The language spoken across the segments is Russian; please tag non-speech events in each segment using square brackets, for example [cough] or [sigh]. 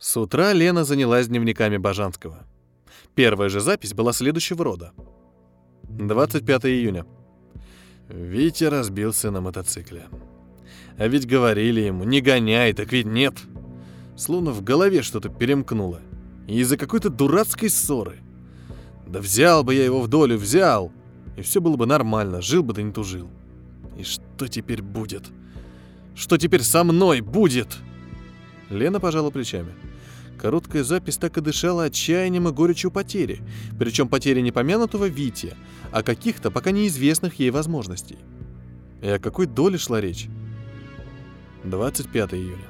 С утра Лена занялась дневниками Бажанского. Первая же запись была следующего рода. 25 июня. Витя разбился на мотоцикле. А ведь говорили ему, не гоняй, так ведь нет. Словно в голове что-то перемкнуло. И из-за какой-то дурацкой ссоры. Да взял бы я его в долю, взял. И все было бы нормально, жил бы да не тужил. И что теперь будет? Что теперь со мной будет? Лена пожала плечами. Короткая запись так и дышала отчаянием и горечью потери, причем потери не помянутого Вити, а каких-то пока неизвестных ей возможностей. И о какой доле шла речь? 25 июля.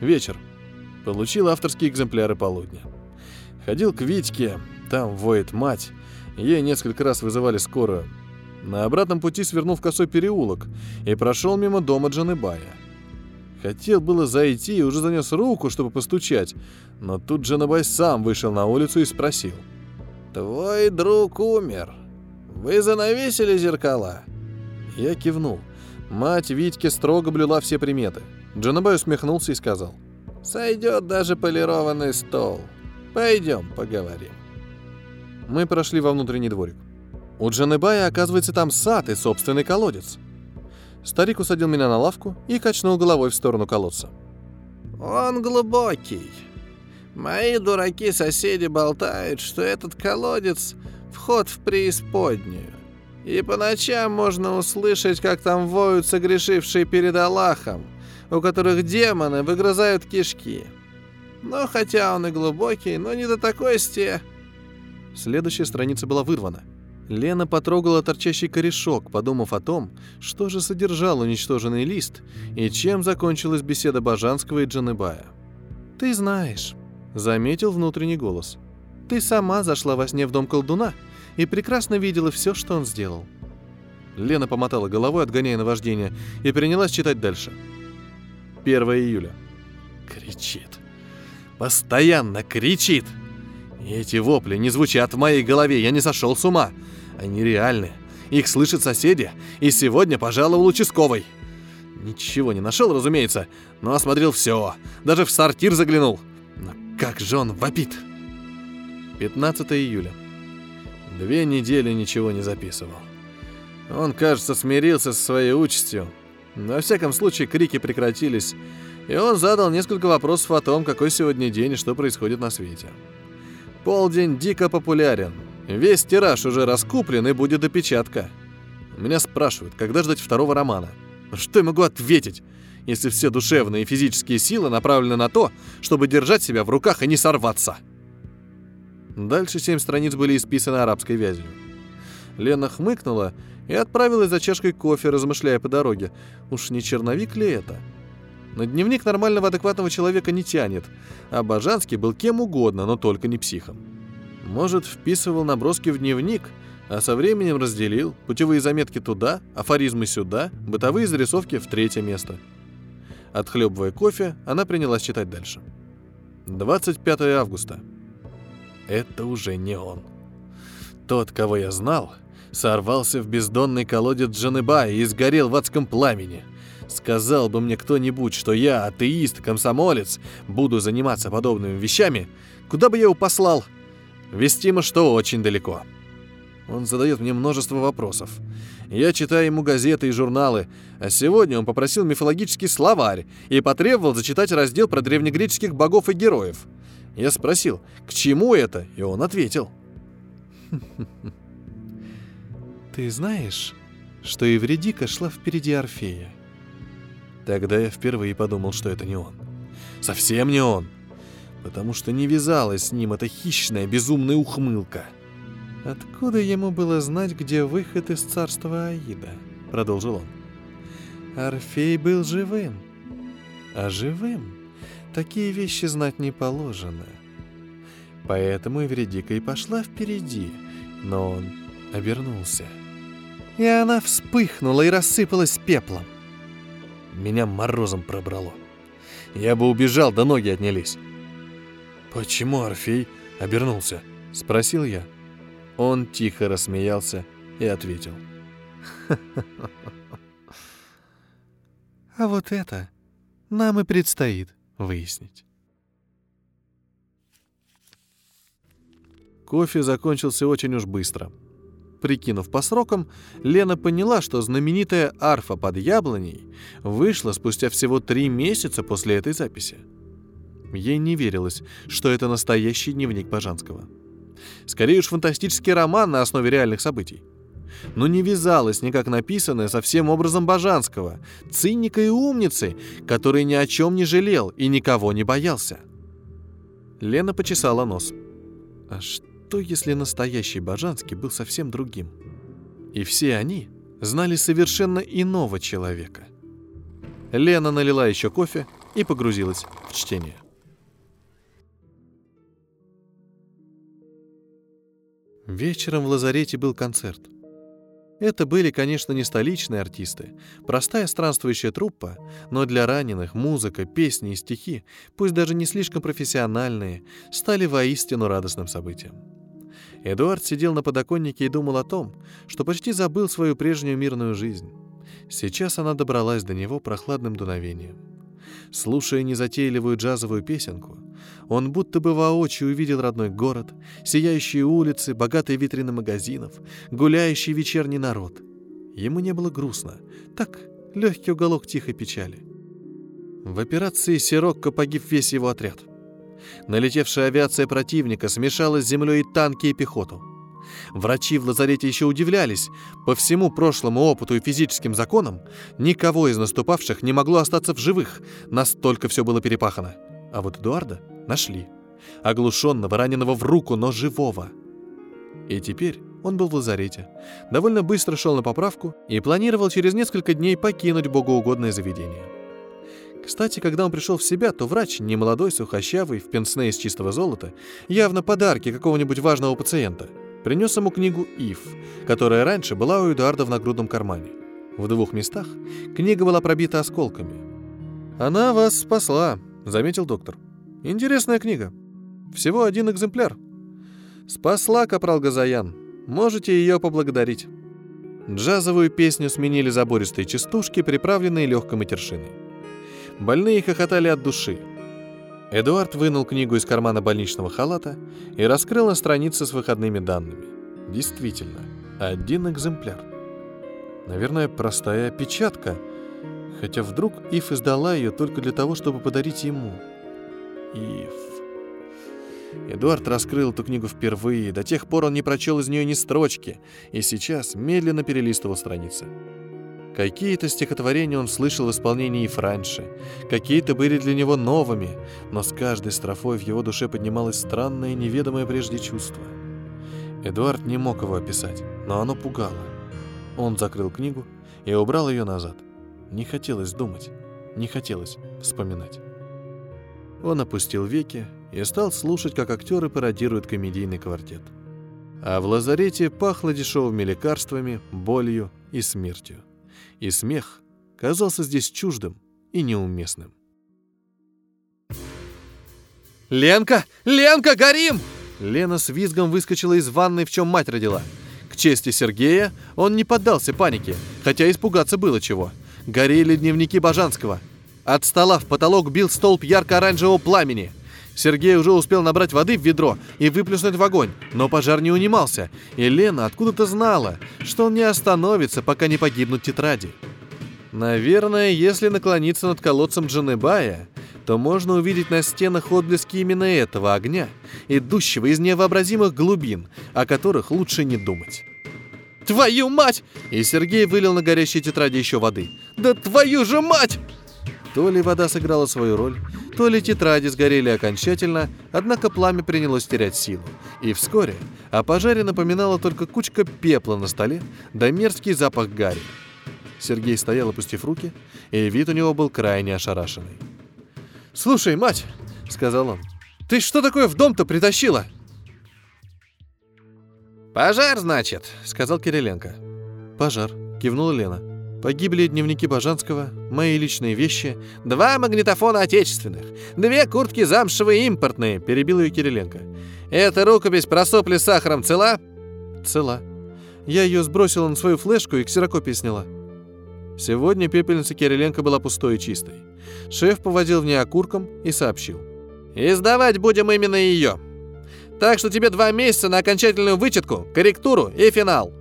Вечер. Получил авторские экземпляры полудня. Ходил к Витьке, там воет мать. Ей несколько раз вызывали скорую. На обратном пути свернул в косой переулок и прошел мимо дома Джаныбая. Хотел было зайти и уже занес руку, чтобы постучать, но тут Джанабай сам вышел на улицу и спросил. «Твой друг умер. Вы занавесили зеркала?» Я кивнул. Мать Витьки строго блюла все приметы. Джанабай усмехнулся и сказал. «Сойдет даже полированный стол. Пойдем поговорим». Мы прошли во внутренний дворик. У Джанабая, оказывается, там сад и собственный колодец. Старик усадил меня на лавку и качнул головой в сторону колодца. «Он глубокий. Мои дураки-соседи болтают, что этот колодец — вход в преисподнюю. И по ночам можно услышать, как там воют согрешившие перед Аллахом, у которых демоны выгрызают кишки. Но хотя он и глубокий, но не до такой сте...» Следующая страница была вырвана. Лена потрогала торчащий корешок, подумав о том, что же содержал уничтоженный лист и чем закончилась беседа Бажанского и Джаныбая. «Ты знаешь», — заметил внутренний голос. «Ты сама зашла во сне в дом колдуна и прекрасно видела все, что он сделал». Лена помотала головой, отгоняя наваждение, и принялась читать дальше. 1 июля. Кричит. Постоянно кричит. Эти вопли не звучат в моей голове, я не сошел с ума. Они реальны. Их слышат соседи, и сегодня пожаловал участковый. Ничего не нашел, разумеется, но осмотрел все, даже в сортир заглянул. Но как же он вопит! 15 июля. Две недели ничего не записывал. Он, кажется, смирился со своей участью. Во всяком случае, крики прекратились, и он задал несколько вопросов о том, какой сегодня день и что происходит на свете. Полдень дико популярен, Весь тираж уже раскуплен и будет опечатка. Меня спрашивают, когда ждать второго романа. Что я могу ответить, если все душевные и физические силы направлены на то, чтобы держать себя в руках и не сорваться? Дальше семь страниц были исписаны арабской вязью. Лена хмыкнула и отправилась за чашкой кофе, размышляя по дороге. Уж не черновик ли это? На дневник нормального адекватного человека не тянет, а Бажанский был кем угодно, но только не психом. Может, вписывал наброски в дневник, а со временем разделил путевые заметки туда, афоризмы сюда, бытовые зарисовки в третье место. Отхлебывая кофе, она принялась читать дальше. 25 августа. Это уже не он. Тот, кого я знал, сорвался в бездонный колодец Джанеба и сгорел в адском пламени. Сказал бы мне кто-нибудь, что я, атеист, комсомолец, буду заниматься подобными вещами, куда бы я его послал – Вестимо, что очень далеко. Он задает мне множество вопросов. Я читаю ему газеты и журналы, а сегодня он попросил мифологический словарь и потребовал зачитать раздел про древнегреческих богов и героев. Я спросил, к чему это, и он ответил. [laughs] «Ты знаешь, что Евредика шла впереди Орфея?» Тогда я впервые подумал, что это не он. Совсем не он потому что не вязалась с ним эта хищная, безумная ухмылка. «Откуда ему было знать, где выход из царства Аида?» — продолжил он. «Орфей был живым, а живым такие вещи знать не положено. Поэтому Эвредика и пошла впереди, но он обернулся. И она вспыхнула и рассыпалась пеплом. Меня морозом пробрало. Я бы убежал, да ноги отнялись. «Почему Орфей обернулся?» — спросил я. Он тихо рассмеялся и ответил. А вот это нам и предстоит выяснить. Кофе закончился очень уж быстро — Прикинув по срокам, Лена поняла, что знаменитая арфа под яблоней вышла спустя всего три месяца после этой записи. Ей не верилось, что это настоящий дневник Бажанского. Скорее уж фантастический роман на основе реальных событий. Но не вязалось никак написанное со всем образом Бажанского, циника и умницы, который ни о чем не жалел и никого не боялся. Лена почесала нос. А что, если настоящий Бажанский был совсем другим? И все они знали совершенно иного человека. Лена налила еще кофе и погрузилась в чтение. Вечером в лазарете был концерт. Это были, конечно, не столичные артисты, простая странствующая труппа, но для раненых музыка, песни и стихи, пусть даже не слишком профессиональные, стали воистину радостным событием. Эдуард сидел на подоконнике и думал о том, что почти забыл свою прежнюю мирную жизнь. Сейчас она добралась до него прохладным дуновением. Слушая незатейливую джазовую песенку, он будто бы воочию увидел родной город, сияющие улицы, богатые витрины магазинов, гуляющий вечерний народ. Ему не было грустно, так, легкий уголок тихой печали. В операции «Сирокко» погиб весь его отряд. Налетевшая авиация противника смешалась с землей танки, и пехоту. Врачи в лазарете еще удивлялись. По всему прошлому опыту и физическим законам никого из наступавших не могло остаться в живых. Настолько все было перепахано. А вот Эдуарда нашли. Оглушенного, раненого в руку, но живого. И теперь он был в лазарете. Довольно быстро шел на поправку и планировал через несколько дней покинуть богоугодное заведение. Кстати, когда он пришел в себя, то врач, немолодой, сухощавый, в пенсне из чистого золота, явно подарки какого-нибудь важного пациента, принес ему книгу «Ив», которая раньше была у Эдуарда в нагрудном кармане. В двух местах книга была пробита осколками. «Она вас спасла», — заметил доктор. «Интересная книга. Всего один экземпляр. Спасла капрал Газаян. Можете ее поблагодарить». Джазовую песню сменили забористые частушки, приправленные легкой матершиной. Больные хохотали от души. Эдуард вынул книгу из кармана больничного халата и раскрыл на странице с выходными данными. Действительно, один экземпляр. Наверное, простая опечатка, хотя вдруг Ив издала ее только для того, чтобы подарить ему. Ив. Эдуард раскрыл эту книгу впервые, до тех пор он не прочел из нее ни строчки, и сейчас медленно перелистывал страницы. Какие-то стихотворения он слышал в исполнении Ив раньше, какие-то были для него новыми, но с каждой строфой в его душе поднималось странное, неведомое прежде чувство. Эдуард не мог его описать, но оно пугало. Он закрыл книгу и убрал ее назад. Не хотелось думать, не хотелось вспоминать. Он опустил веки и стал слушать, как актеры пародируют комедийный квартет. А в лазарете пахло дешевыми лекарствами, болью и смертью и смех казался здесь чуждым и неуместным. «Ленка! Ленка, горим!» Лена с визгом выскочила из ванной, в чем мать родила. К чести Сергея, он не поддался панике, хотя испугаться было чего. Горели дневники Бажанского. От стола в потолок бил столб ярко-оранжевого пламени. Сергей уже успел набрать воды в ведро и выплеснуть в огонь, но пожар не унимался, и Лена откуда-то знала, что он не остановится, пока не погибнут тетради. Наверное, если наклониться над колодцем Джанебая, то можно увидеть на стенах отблески именно этого огня, идущего из невообразимых глубин, о которых лучше не думать. «Твою мать!» И Сергей вылил на горящие тетради еще воды. «Да твою же мать!» То ли вода сыграла свою роль, то ли тетради сгорели окончательно, однако пламя принялось терять силу. И вскоре о пожаре напоминала только кучка пепла на столе да мерзкий запах гари. Сергей стоял, опустив руки, и вид у него был крайне ошарашенный. «Слушай, мать!» — сказал он. «Ты что такое в дом-то притащила?» «Пожар, значит», — сказал Кириленко. «Пожар», — кивнула Лена. Погибли дневники Бажанского, мои личные вещи, два магнитофона отечественных, две куртки замшевые импортные, перебил ее Кириленко. Эта рукопись про сопли с сахаром цела? Цела. Я ее сбросила на свою флешку и ксерокопии сняла. Сегодня пепельница Кириленко была пустой и чистой. Шеф поводил в ней окурком и сообщил. «Издавать будем именно ее. Так что тебе два месяца на окончательную вычетку, корректуру и финал.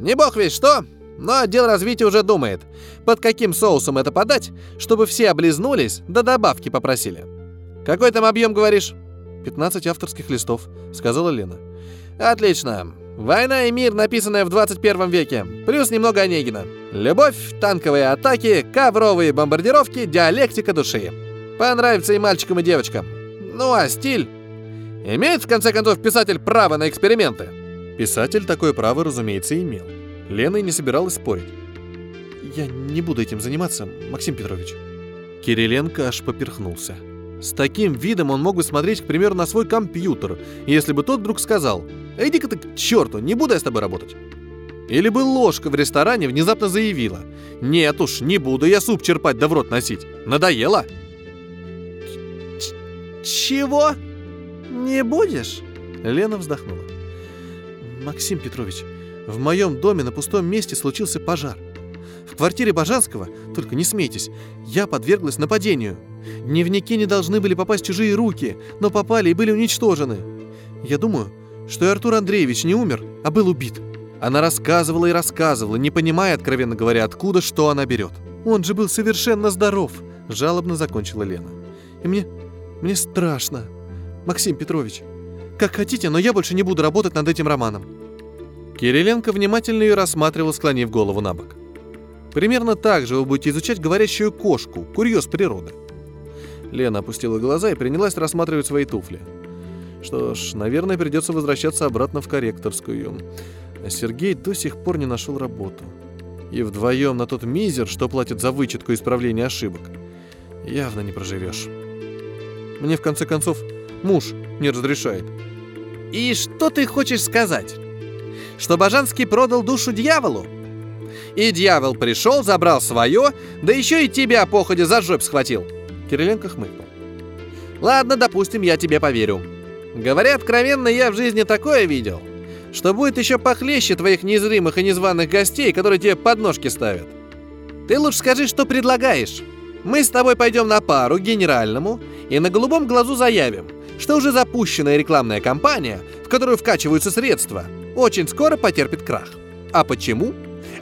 Не бог весь что, но отдел развития уже думает, под каким соусом это подать, чтобы все облизнулись, да добавки попросили. Какой там объем, говоришь? 15 авторских листов, сказала Лена. Отлично. Война и мир, написанная в 21 веке. Плюс немного Онегина. Любовь, танковые атаки, ковровые бомбардировки, диалектика души. Понравится и мальчикам, и девочкам. Ну а стиль? Имеет, в конце концов, писатель право на эксперименты? Писатель такое право, разумеется, имел. Лена и не собиралась спорить. «Я не буду этим заниматься, Максим Петрович». Кириленко аж поперхнулся. С таким видом он мог бы смотреть, к примеру, на свой компьютер, если бы тот вдруг сказал «Иди-ка ты к черту, не буду я с тобой работать». Или бы ложка в ресторане внезапно заявила «Нет уж, не буду я суп черпать да в рот носить. Надоело?» «Чего? Не будешь?» Лена вздохнула. «Максим Петрович, в моем доме на пустом месте случился пожар. В квартире Бажанского, только не смейтесь, я подверглась нападению. Дневники не должны были попасть в чужие руки, но попали и были уничтожены. Я думаю, что и Артур Андреевич не умер, а был убит. Она рассказывала и рассказывала, не понимая, откровенно говоря, откуда, что она берет. Он же был совершенно здоров, жалобно закончила Лена. И мне... мне страшно. Максим Петрович, как хотите, но я больше не буду работать над этим романом. Кириленко внимательно ее рассматривал, склонив голову на бок. Примерно так же вы будете изучать говорящую кошку, курьез природы. Лена опустила глаза и принялась рассматривать свои туфли. Что ж, наверное, придется возвращаться обратно в корректорскую. А Сергей до сих пор не нашел работу. И вдвоем на тот мизер, что платит за вычетку и исправление ошибок, явно не проживешь. Мне, в конце концов, муж не разрешает. «И что ты хочешь сказать?» Что Бажанский продал душу дьяволу. И дьявол пришел, забрал свое, да еще и тебя по ходе за жопь схватил. Кириленко хмыкнул. Ладно, допустим, я тебе поверю. Говоря откровенно, я в жизни такое видел, что будет еще похлеще твоих незримых и незваных гостей, которые тебе подножки ставят. Ты лучше скажи, что предлагаешь. Мы с тобой пойдем на пару генеральному и на голубом глазу заявим, что уже запущенная рекламная кампания, в которую вкачиваются средства, очень скоро потерпит крах. А почему?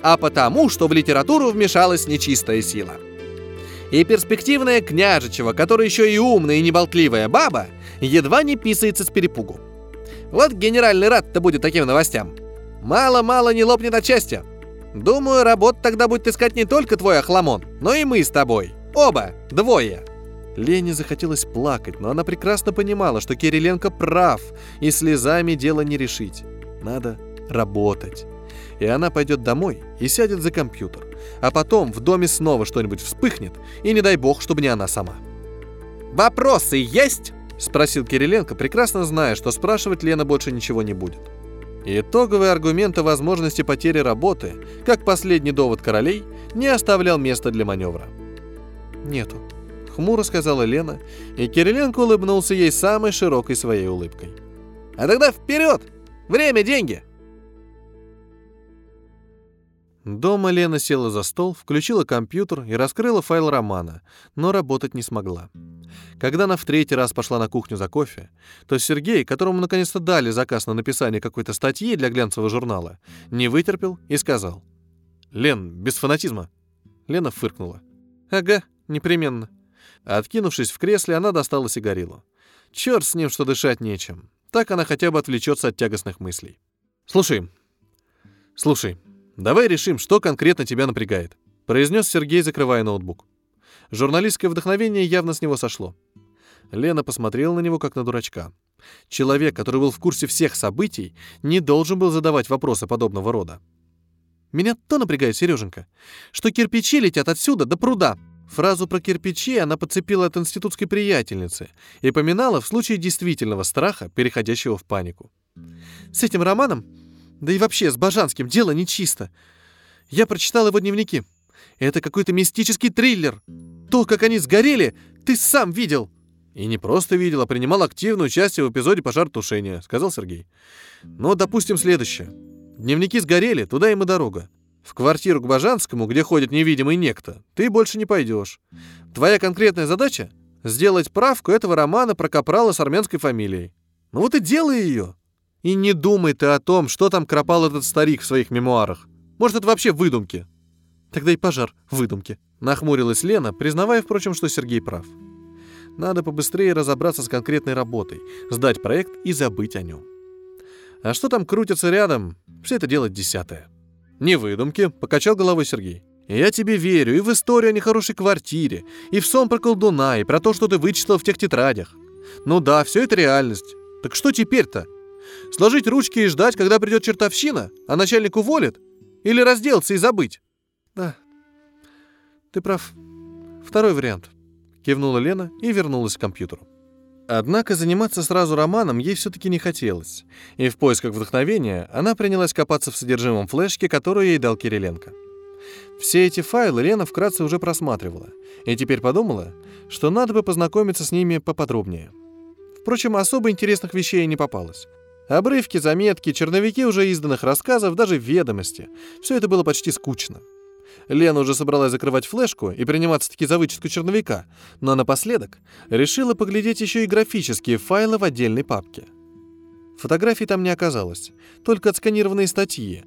А потому, что в литературу вмешалась нечистая сила. И перспективная княжичева, которая еще и умная и неболтливая баба, едва не писается с перепугу. Вот генеральный рад-то будет таким новостям. Мало-мало не лопнет от счастья. Думаю, работа тогда будет искать не только твой охламон, но и мы с тобой. Оба, двое. Лене захотелось плакать, но она прекрасно понимала, что Кириленко прав, и слезами дело не решить. Надо работать. И она пойдет домой и сядет за компьютер. А потом в доме снова что-нибудь вспыхнет, и не дай бог, чтобы не она сама. «Вопросы есть?» — спросил Кириленко, прекрасно зная, что спрашивать Лена больше ничего не будет. Итоговый аргумент о возможности потери работы, как последний довод королей, не оставлял места для маневра. «Нету», — хмуро сказала Лена, и Кириленко улыбнулся ей самой широкой своей улыбкой. «А тогда вперед! Время – деньги!» Дома Лена села за стол, включила компьютер и раскрыла файл романа, но работать не смогла. Когда она в третий раз пошла на кухню за кофе, то Сергей, которому наконец-то дали заказ на написание какой-то статьи для глянцевого журнала, не вытерпел и сказал. «Лен, без фанатизма». Лена фыркнула. «Ага, непременно». Откинувшись в кресле, она достала сигарилу. Черт с ним, что дышать нечем. Так она хотя бы отвлечется от тягостных мыслей. «Слушай, слушай, давай решим, что конкретно тебя напрягает», — произнес Сергей, закрывая ноутбук. Журналистское вдохновение явно с него сошло. Лена посмотрела на него, как на дурачка. Человек, который был в курсе всех событий, не должен был задавать вопросы подобного рода. «Меня то напрягает, Сереженька, что кирпичи летят отсюда до пруда», Фразу про кирпичи она подцепила от институтской приятельницы и поминала в случае действительного страха, переходящего в панику. С этим романом, да и вообще с Бажанским, дело нечисто. Я прочитал его дневники. Это какой-то мистический триллер. То, как они сгорели, ты сам видел. И не просто видел, а принимал активное участие в эпизоде пожаротушения, сказал Сергей. Но допустим следующее. Дневники сгорели, туда им и дорога. В квартиру к Бажанскому, где ходит невидимый некто, ты больше не пойдешь. Твоя конкретная задача — сделать правку этого романа про капрала с армянской фамилией. Ну вот и делай ее. И не думай ты о том, что там кропал этот старик в своих мемуарах. Может, это вообще выдумки. Тогда и пожар выдумки. Нахмурилась Лена, признавая, впрочем, что Сергей прав. Надо побыстрее разобраться с конкретной работой, сдать проект и забыть о нем. А что там крутится рядом, все это дело десятое. Не выдумки, покачал головой Сергей. Я тебе верю и в историю о нехорошей квартире, и в сон про колдуна, и про то, что ты вычитал в тех тетрадях. Ну да, все это реальность. Так что теперь-то? Сложить ручки и ждать, когда придет чертовщина, а начальник уволит? Или разделаться и забыть? Да, ты прав. Второй вариант. Кивнула Лена и вернулась к компьютеру. Однако заниматься сразу романом ей все-таки не хотелось, и в поисках вдохновения она принялась копаться в содержимом флешки, которую ей дал Кириленко. Все эти файлы Лена вкратце уже просматривала, и теперь подумала, что надо бы познакомиться с ними поподробнее. Впрочем, особо интересных вещей не попалось. Обрывки, заметки, черновики уже изданных рассказов, даже ведомости. Все это было почти скучно. Лена уже собралась закрывать флешку и приниматься-таки за вычетку черновика, но напоследок решила поглядеть еще и графические файлы в отдельной папке. Фотографий там не оказалось, только отсканированные статьи.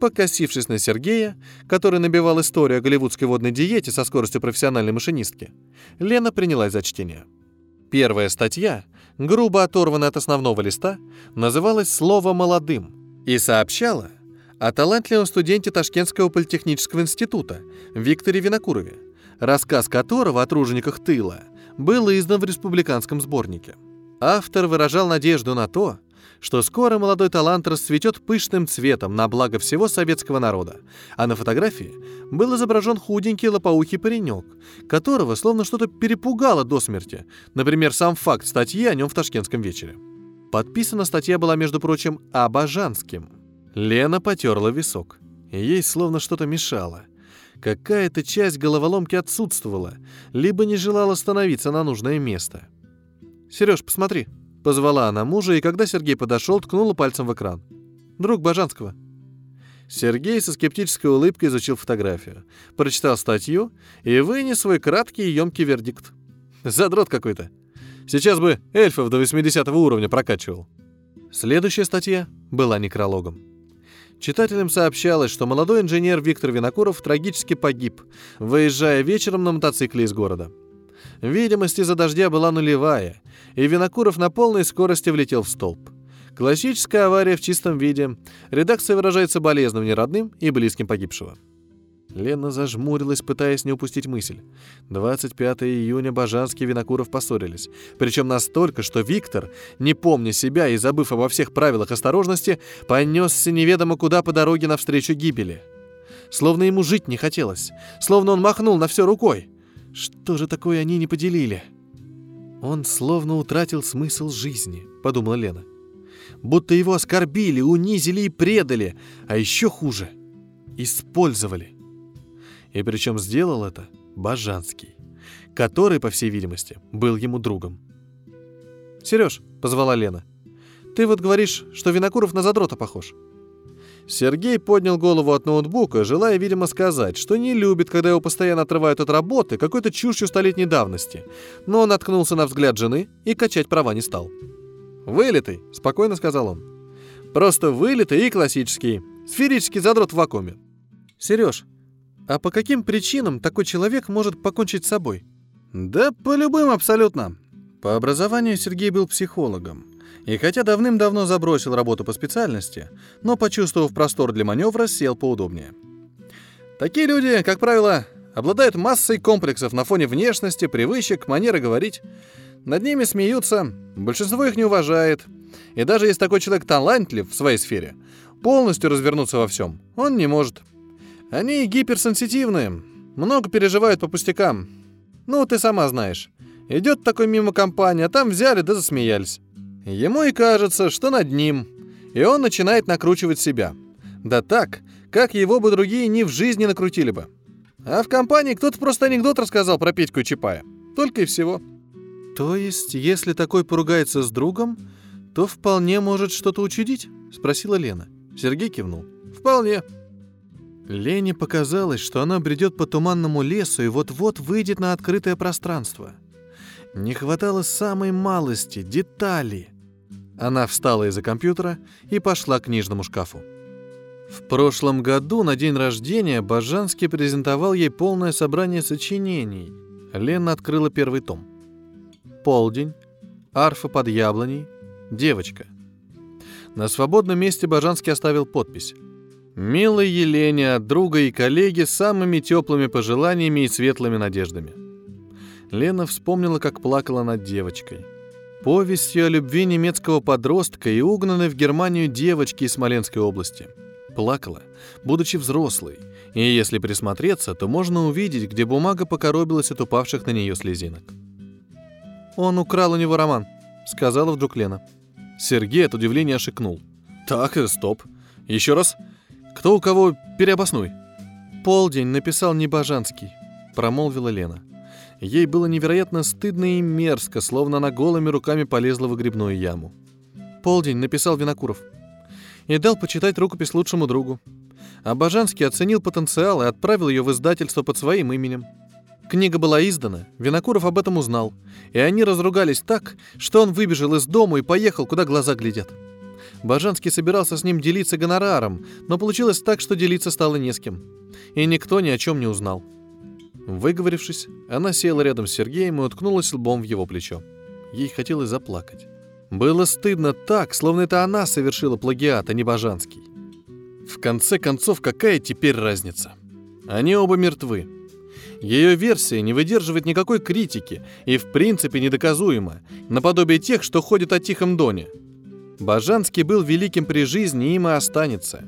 Покосившись на Сергея, который набивал историю о голливудской водной диете со скоростью профессиональной машинистки, Лена принялась за чтение. Первая статья, грубо оторванная от основного листа, называлась «Слово молодым» и сообщала – о талантливом студенте Ташкентского политехнического института Викторе Винокурове, рассказ которого о тружениках тыла был издан в республиканском сборнике. Автор выражал надежду на то, что скоро молодой талант расцветет пышным цветом на благо всего советского народа, а на фотографии был изображен худенький лопоухий паренек, которого словно что-то перепугало до смерти, например, сам факт статьи о нем в Ташкентском вечере. Подписана статья была, между прочим, Абажанским – Лена потерла висок. Ей словно что-то мешало. Какая-то часть головоломки отсутствовала, либо не желала становиться на нужное место. «Сереж, посмотри», — позвала она мужа, и когда Сергей подошел, ткнула пальцем в экран. «Друг Бажанского». Сергей со скептической улыбкой изучил фотографию, прочитал статью и вынес свой краткий и емкий вердикт. Задрот какой-то. Сейчас бы эльфов до 80 уровня прокачивал. Следующая статья была некрологом. Читателям сообщалось, что молодой инженер Виктор Винокуров трагически погиб, выезжая вечером на мотоцикле из города. Видимость из-за дождя была нулевая, и Винокуров на полной скорости влетел в столб. Классическая авария в чистом виде. Редакция выражает соболезнования родным и близким погибшего. Лена зажмурилась, пытаясь не упустить мысль. 25 июня Бажанский и Винокуров поссорились. Причем настолько, что Виктор, не помня себя и забыв обо всех правилах осторожности, понесся неведомо куда по дороге навстречу гибели. Словно ему жить не хотелось. Словно он махнул на все рукой. Что же такое они не поделили? Он словно утратил смысл жизни, подумала Лена. Будто его оскорбили, унизили и предали, а еще хуже — использовали. И причем сделал это Бажанский, который, по всей видимости, был ему другом. «Сереж», — позвала Лена, — «ты вот говоришь, что Винокуров на задрота похож». Сергей поднял голову от ноутбука, желая, видимо, сказать, что не любит, когда его постоянно отрывают от работы какой-то чушью столетней давности, но он наткнулся на взгляд жены и качать права не стал. «Вылитый», — спокойно сказал он. «Просто вылитый и классический. Сферический задрот в вакууме». «Сереж, а по каким причинам такой человек может покончить с собой? Да по любым абсолютно. По образованию Сергей был психологом. И хотя давным-давно забросил работу по специальности, но, почувствовав простор для маневра, сел поудобнее. Такие люди, как правило, обладают массой комплексов на фоне внешности, привычек, манеры говорить. Над ними смеются, большинство их не уважает. И даже если такой человек талантлив в своей сфере, полностью развернуться во всем он не может – они гиперсенситивные, много переживают по пустякам. Ну, ты сама знаешь. Идет такой мимо компания, а там взяли да засмеялись. Ему и кажется, что над ним. И он начинает накручивать себя. Да так, как его бы другие ни в жизни накрутили бы. А в компании кто-то просто анекдот рассказал про Петьку и Чапая. Только и всего. То есть, если такой поругается с другом, то вполне может что-то учудить? Спросила Лена. Сергей кивнул. Вполне. Лене показалось, что она бредет по туманному лесу и вот-вот выйдет на открытое пространство. Не хватало самой малости, детали. Она встала из-за компьютера и пошла к книжному шкафу. В прошлом году на день рождения Бажанский презентовал ей полное собрание сочинений. Лена открыла первый том. Полдень, арфа под яблоней, девочка. На свободном месте Бажанский оставил подпись. «Милой Елене от друга и коллеги самыми теплыми пожеланиями и светлыми надеждами». Лена вспомнила, как плакала над девочкой. Повестью о любви немецкого подростка и угнанной в Германию девочки из Смоленской области. Плакала, будучи взрослой, и если присмотреться, то можно увидеть, где бумага покоробилась от упавших на нее слезинок. «Он украл у него роман», — сказала вдруг Лена. Сергей от удивления ошикнул. «Так, стоп. Еще раз. Кто у кого? Переобоснуй». «Полдень написал Небожанский», — промолвила Лена. Ей было невероятно стыдно и мерзко, словно она голыми руками полезла в грибную яму. «Полдень написал Винокуров. И дал почитать рукопись лучшему другу. А Бажанский оценил потенциал и отправил ее в издательство под своим именем. Книга была издана, Винокуров об этом узнал, и они разругались так, что он выбежал из дома и поехал, куда глаза глядят. Бажанский собирался с ним делиться гонораром, но получилось так, что делиться стало не с кем. И никто ни о чем не узнал. Выговорившись, она села рядом с Сергеем и уткнулась лбом в его плечо. Ей хотелось заплакать. Было стыдно так, словно это она совершила плагиат, а не Бажанский. В конце концов, какая теперь разница? Они оба мертвы. Ее версия не выдерживает никакой критики и в принципе недоказуема, наподобие тех, что ходят о Тихом Доне. Бажанский был великим при жизни, им и останется.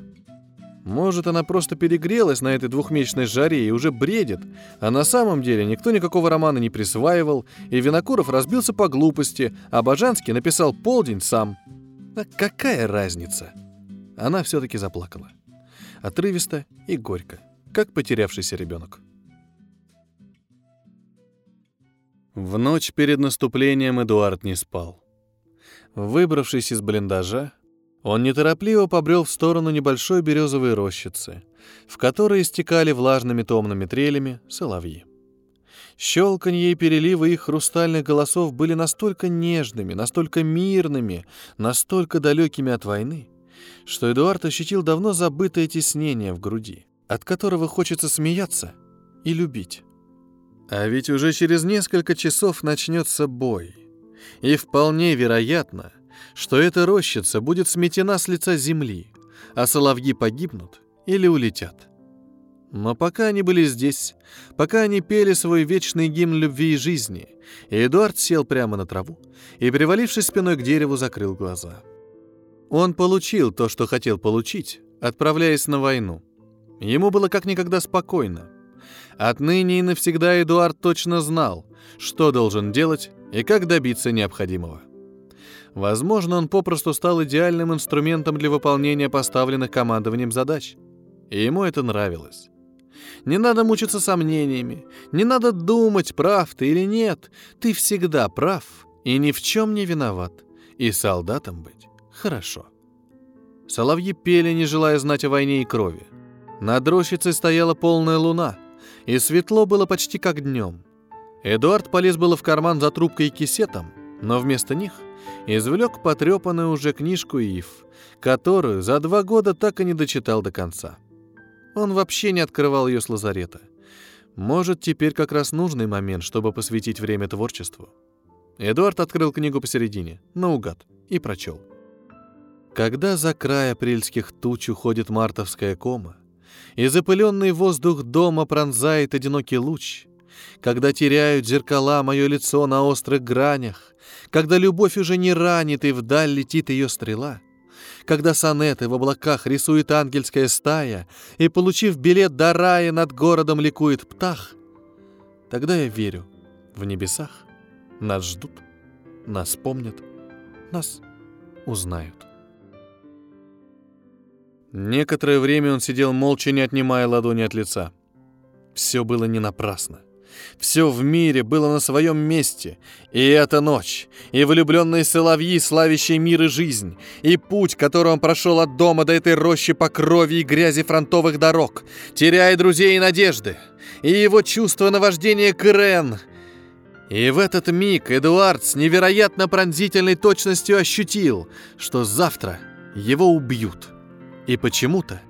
Может, она просто перегрелась на этой двухмесячной жаре и уже бредит, а на самом деле никто никакого романа не присваивал, и Винокуров разбился по глупости, а Бажанский написал «Полдень» сам. А какая разница? Она все-таки заплакала. Отрывисто и горько, как потерявшийся ребенок. В ночь перед наступлением Эдуард не спал. Выбравшись из блиндажа, он неторопливо побрел в сторону небольшой березовой рощицы, в которой истекали влажными томными трелями соловьи. Щелканье и переливы их хрустальных голосов были настолько нежными, настолько мирными, настолько далекими от войны, что Эдуард ощутил давно забытое теснение в груди, от которого хочется смеяться и любить. А ведь уже через несколько часов начнется бой. И вполне вероятно, что эта рощица будет сметена с лица земли, а соловьи погибнут или улетят. Но пока они были здесь, пока они пели свой вечный гимн любви и жизни, Эдуард сел прямо на траву и, привалившись спиной к дереву, закрыл глаза. Он получил то, что хотел получить, отправляясь на войну. Ему было как никогда спокойно. Отныне и навсегда Эдуард точно знал, что должен делать и как добиться необходимого. Возможно, он попросту стал идеальным инструментом для выполнения поставленных командованием задач. И ему это нравилось. Не надо мучиться сомнениями, не надо думать, прав ты или нет. Ты всегда прав и ни в чем не виноват. И солдатом быть хорошо. Соловьи пели, не желая знать о войне и крови. Над рощицей стояла полная луна — и светло было почти как днем. Эдуард полез было в карман за трубкой и кисетом, но вместо них извлек потрепанную уже книжку Ив, которую за два года так и не дочитал до конца. Он вообще не открывал ее с лазарета. Может, теперь как раз нужный момент, чтобы посвятить время творчеству. Эдуард открыл книгу посередине, наугад, и прочел. Когда за край апрельских туч уходит мартовская кома, и запыленный воздух дома пронзает одинокий луч, когда теряют зеркала мое лицо на острых гранях, когда любовь уже не ранит и вдаль летит ее стрела, когда сонеты в облаках рисует ангельская стая, и, получив билет до рая, над городом ликует птах, тогда я верю, в небесах нас ждут, нас помнят, нас узнают. Некоторое время он сидел молча, не отнимая ладони от лица. Все было не напрасно. Все в мире было на своем месте. И эта ночь, и влюбленные соловьи, славящие мир и жизнь, и путь, который он прошел от дома до этой рощи по крови и грязи фронтовых дорог, теряя друзей и надежды, и его чувство наваждения к Ирен. И в этот миг Эдуард с невероятно пронзительной точностью ощутил, что завтра его убьют. И почему-то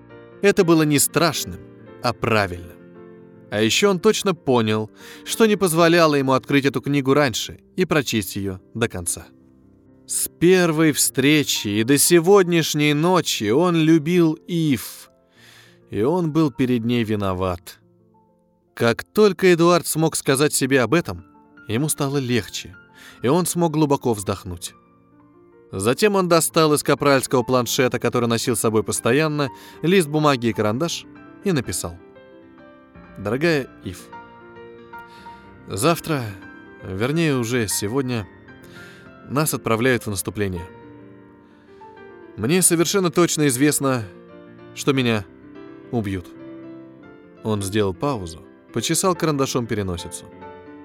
это было не страшным, а правильным. А еще он точно понял, что не позволяло ему открыть эту книгу раньше и прочесть ее до конца. С первой встречи и до сегодняшней ночи он любил Ив, и он был перед ней виноват. Как только Эдуард смог сказать себе об этом, ему стало легче, и он смог глубоко вздохнуть. Затем он достал из капральского планшета, который носил с собой постоянно, лист бумаги и карандаш и написал. «Дорогая Ив, завтра, вернее уже сегодня, нас отправляют в наступление. Мне совершенно точно известно, что меня убьют». Он сделал паузу, почесал карандашом переносицу.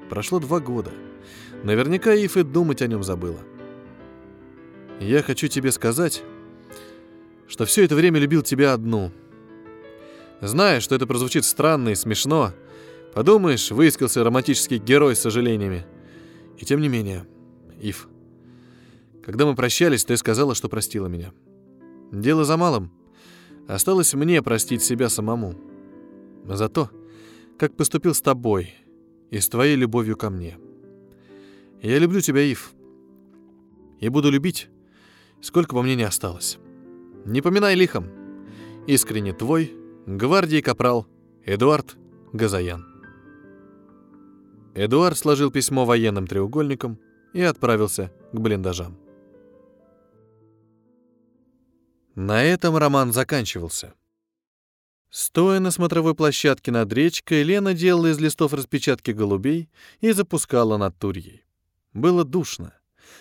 Прошло два года. Наверняка Ив и думать о нем забыла. Я хочу тебе сказать, что все это время любил тебя одну. Знаю, что это прозвучит странно и смешно. Подумаешь, выискался романтический герой с сожалениями. И тем не менее, Ив, когда мы прощались, ты сказала, что простила меня. Дело за малым. Осталось мне простить себя самому. За то, как поступил с тобой и с твоей любовью ко мне. Я люблю тебя, Ив. И буду любить, сколько бы мне не осталось. Не поминай лихом. Искренне твой, гвардии капрал Эдуард Газаян. Эдуард сложил письмо военным треугольником и отправился к блиндажам. На этом роман заканчивался. Стоя на смотровой площадке над речкой, Лена делала из листов распечатки голубей и запускала над Турьей. Было душно.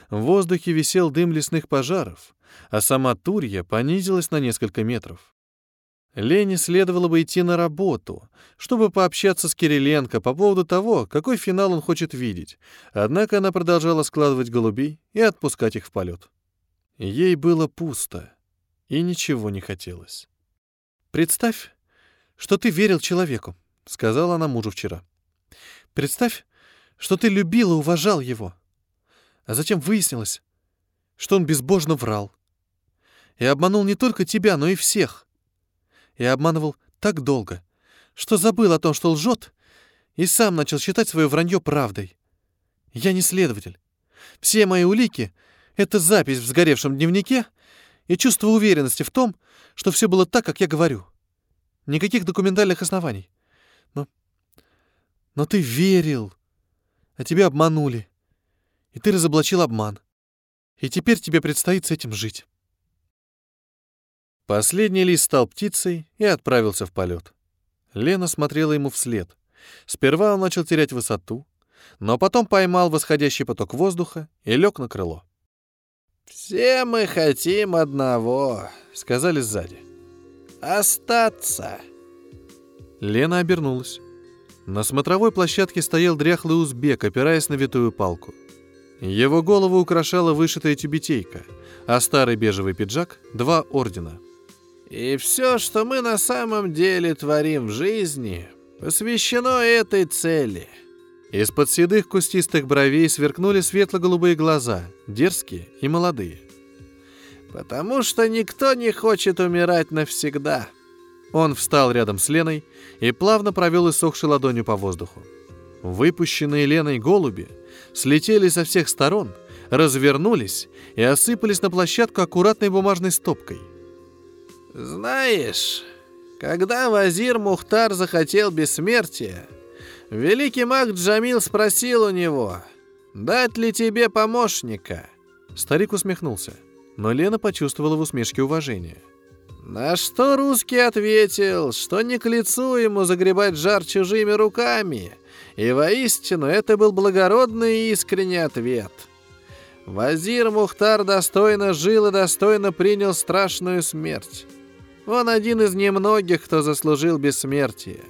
В воздухе висел дым лесных пожаров, а сама Турья понизилась на несколько метров. Лене следовало бы идти на работу, чтобы пообщаться с Кириленко по поводу того, какой финал он хочет видеть, однако она продолжала складывать голубей и отпускать их в полет. Ей было пусто, и ничего не хотелось. «Представь, что ты верил человеку», — сказала она мужу вчера. «Представь, что ты любил и уважал его. А затем выяснилось, что он безбожно врал. И обманул не только тебя, но и всех. И обманывал так долго, что забыл о том, что лжет, и сам начал считать свое вранье правдой. Я не следователь. Все мои улики — это запись в сгоревшем дневнике и чувство уверенности в том, что все было так, как я говорю. Никаких документальных оснований. Но... Но ты верил, а тебя обманули и ты разоблачил обман. И теперь тебе предстоит с этим жить. Последний лист стал птицей и отправился в полет. Лена смотрела ему вслед. Сперва он начал терять высоту, но потом поймал восходящий поток воздуха и лег на крыло. «Все мы хотим одного», — сказали сзади. «Остаться». Лена обернулась. На смотровой площадке стоял дряхлый узбек, опираясь на витую палку. Его голову украшала вышитая тюбетейка, а старый бежевый пиджак — два ордена. «И все, что мы на самом деле творим в жизни, посвящено этой цели». Из-под седых кустистых бровей сверкнули светло-голубые глаза, дерзкие и молодые. «Потому что никто не хочет умирать навсегда». Он встал рядом с Леной и плавно провел иссохшей ладонью по воздуху. Выпущенные Леной голуби слетели со всех сторон, развернулись и осыпались на площадку аккуратной бумажной стопкой. «Знаешь, когда Вазир Мухтар захотел бессмертия, великий маг Джамил спросил у него, дать ли тебе помощника?» Старик усмехнулся, но Лена почувствовала в усмешке уважение. На что русский ответил, что не к лицу ему загребать жар чужими руками, и воистину это был благородный и искренний ответ. Вазир Мухтар достойно жил и достойно принял страшную смерть. Он один из немногих, кто заслужил бессмертие.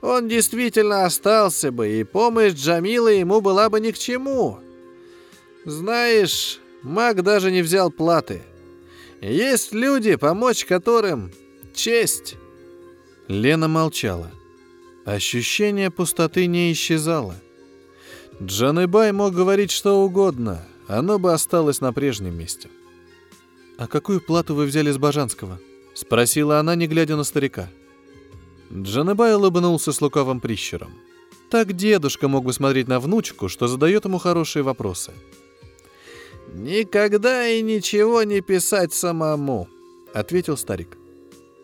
Он действительно остался бы, и помощь Джамила ему была бы ни к чему. Знаешь, маг даже не взял платы. Есть люди, помочь которым — честь. Лена молчала. Ощущение пустоты не исчезало. Джанебай мог говорить что угодно, оно бы осталось на прежнем месте. «А какую плату вы взяли с Бажанского?» — спросила она, не глядя на старика. Джанебай улыбнулся с лукавым прищером. Так дедушка мог бы смотреть на внучку, что задает ему хорошие вопросы. «Никогда и ничего не писать самому», — ответил старик.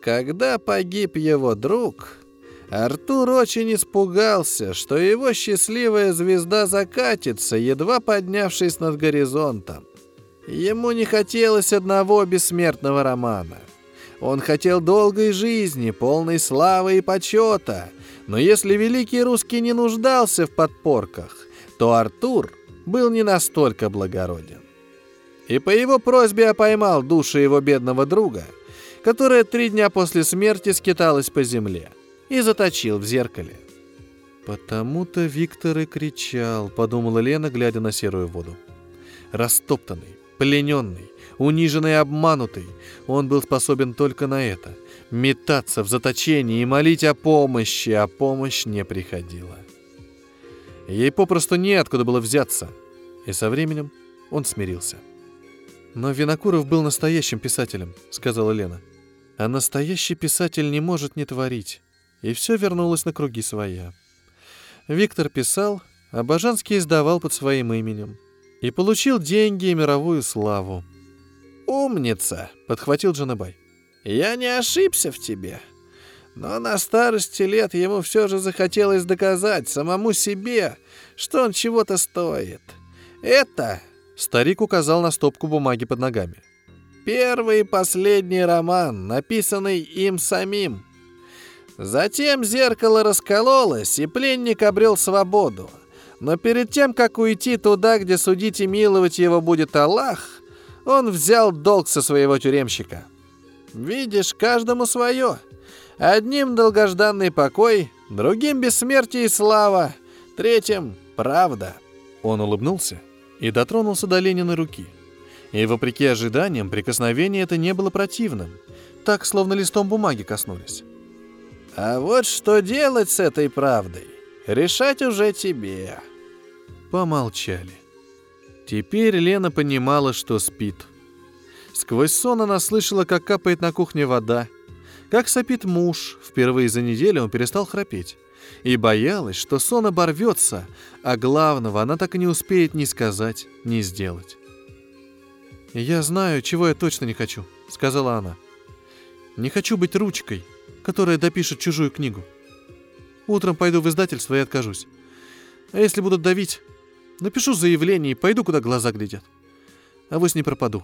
«Когда погиб его друг, Артур очень испугался, что его счастливая звезда закатится, едва поднявшись над горизонтом. Ему не хотелось одного бессмертного романа. Он хотел долгой жизни, полной славы и почета. Но если великий русский не нуждался в подпорках, то Артур был не настолько благороден. И по его просьбе я поймал душу его бедного друга, которая три дня после смерти скиталась по земле, и заточил в зеркале. «Потому-то Виктор и кричал», — подумала Лена, глядя на серую воду. Растоптанный, плененный, униженный и обманутый, он был способен только на это — метаться в заточении и молить о помощи, а помощь не приходила. Ей попросту неоткуда было взяться, и со временем он смирился. «Но Винокуров был настоящим писателем», — сказала Лена. «А настоящий писатель не может не творить». И все вернулось на круги своя. Виктор писал, а Бажанский издавал под своим именем — и получил деньги и мировую славу. «Умница!» — подхватил Джанабай. «Я не ошибся в тебе. Но на старости лет ему все же захотелось доказать самому себе, что он чего-то стоит. Это...» — старик указал на стопку бумаги под ногами. «Первый и последний роман, написанный им самим. Затем зеркало раскололось, и пленник обрел свободу. Но перед тем, как уйти туда, где судить и миловать его будет Аллах, он взял долг со своего тюремщика. Видишь, каждому свое. Одним долгожданный покой, другим бессмертие и слава, третьим — правда. Он улыбнулся и дотронулся до Лениной руки. И, вопреки ожиданиям, прикосновение это не было противным. Так, словно листом бумаги коснулись. А вот что делать с этой правдой, решать уже тебе. Помолчали. Теперь Лена понимала, что спит. Сквозь сон она слышала, как капает на кухне вода, как сопит муж, впервые за неделю он перестал храпеть, и боялась, что сон оборвется, а главного она так и не успеет ни сказать, ни сделать. «Я знаю, чего я точно не хочу», — сказала она. «Не хочу быть ручкой, которая допишет чужую книгу. Утром пойду в издательство и откажусь. А если будут давить, Напишу заявление и пойду, куда глаза глядят. А вы с ней пропаду.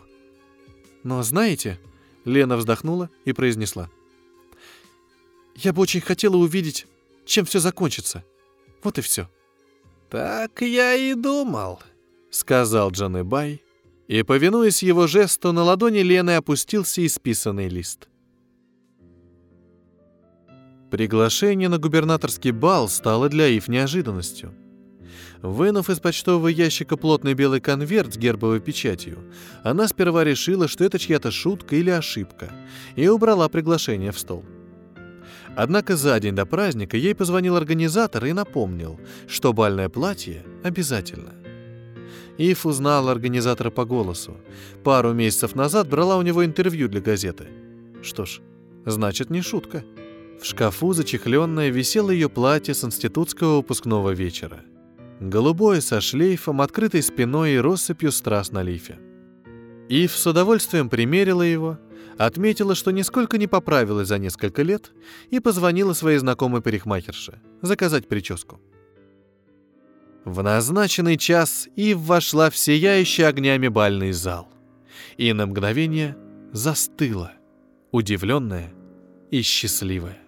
Но знаете, Лена вздохнула и произнесла. Я бы очень хотела увидеть, чем все закончится. Вот и все. Так я и думал, сказал Джанебай, и, повинуясь его жесту, на ладони Лены опустился исписанный лист. Приглашение на губернаторский бал стало для Ив неожиданностью — Вынув из почтового ящика плотный белый конверт с гербовой печатью, она сперва решила, что это чья-то шутка или ошибка, и убрала приглашение в стол. Однако за день до праздника ей позвонил организатор и напомнил, что бальное платье обязательно. Ив узнала организатора по голосу. Пару месяцев назад брала у него интервью для газеты. Что ж, значит, не шутка. В шкафу зачехленное висело ее платье с институтского выпускного вечера – голубое со шлейфом, открытой спиной и россыпью страз на лифе. Ив с удовольствием примерила его, отметила, что нисколько не поправилась за несколько лет и позвонила своей знакомой парикмахерше заказать прическу. В назначенный час Ив вошла в сияющий огнями бальный зал и на мгновение застыла, удивленная и счастливая.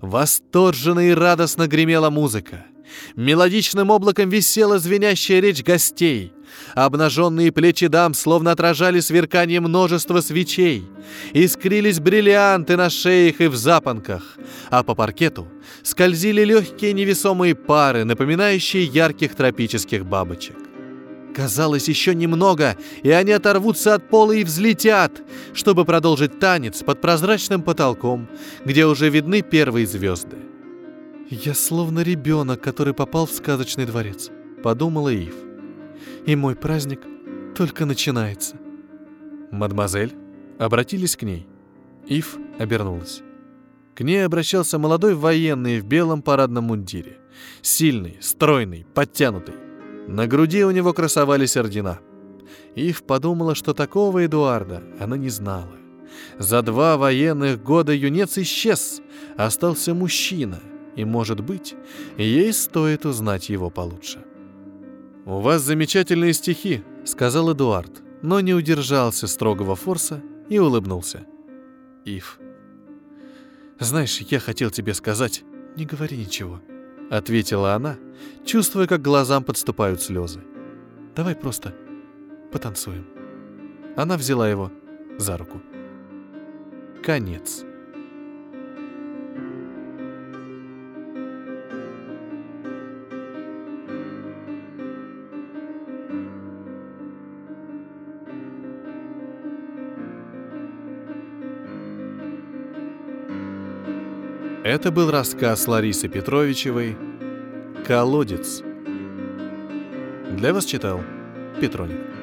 Восторженно и радостно гремела музыка — Мелодичным облаком висела звенящая речь гостей. Обнаженные плечи дам словно отражали сверкание множества свечей. Искрились бриллианты на шеях и в запонках. А по паркету скользили легкие невесомые пары, напоминающие ярких тропических бабочек. Казалось, еще немного, и они оторвутся от пола и взлетят, чтобы продолжить танец под прозрачным потолком, где уже видны первые звезды. «Я словно ребенок, который попал в сказочный дворец», подумала Ив. И мой праздник только начинается. Мадемуазель обратились к ней. Ив обернулась. К ней обращался молодой военный в белом парадном мундире. Сильный, стройный, подтянутый. На груди у него красовались ордена. Ив подумала, что такого Эдуарда она не знала. За два военных года юнец исчез, остался мужчина, и, может быть, ей стоит узнать его получше. «У вас замечательные стихи», — сказал Эдуард, но не удержался строгого форса и улыбнулся. «Ив, знаешь, я хотел тебе сказать, не говори ничего», — ответила она, чувствуя, как глазам подступают слезы. «Давай просто потанцуем». Она взяла его за руку. Конец. Это был рассказ Ларисы Петровичевой «Колодец». Для вас читал Петроник.